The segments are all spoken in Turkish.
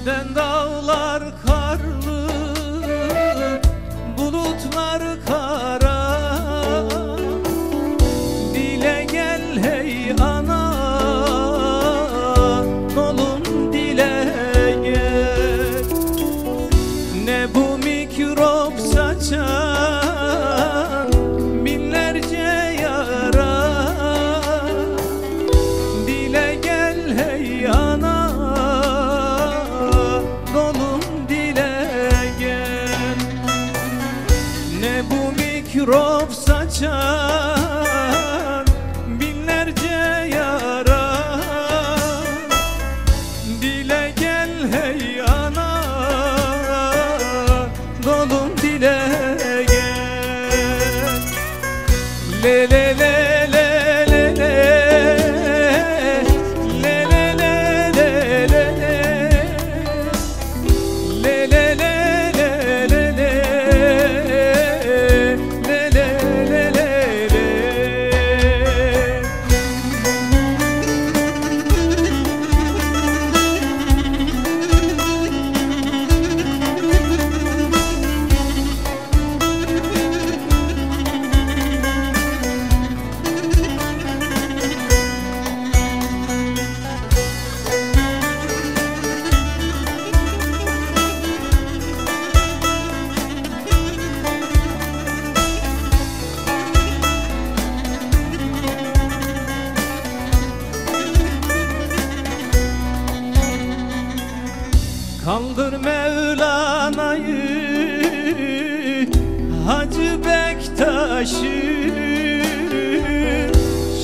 Neden dağlar of such a taşı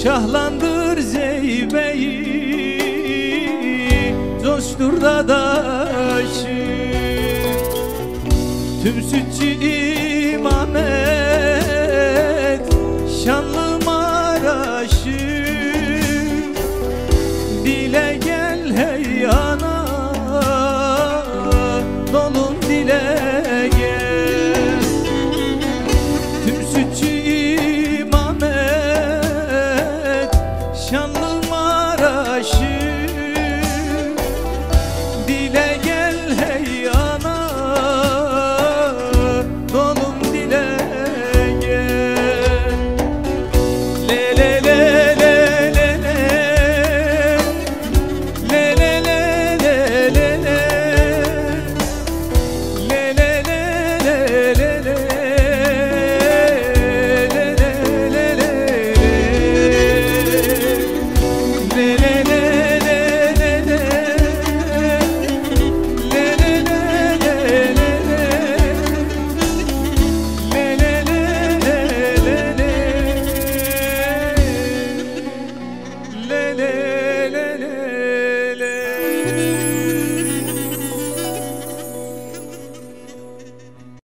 Şahlandır zeybeyi Coştur da taşı Tüm sütçü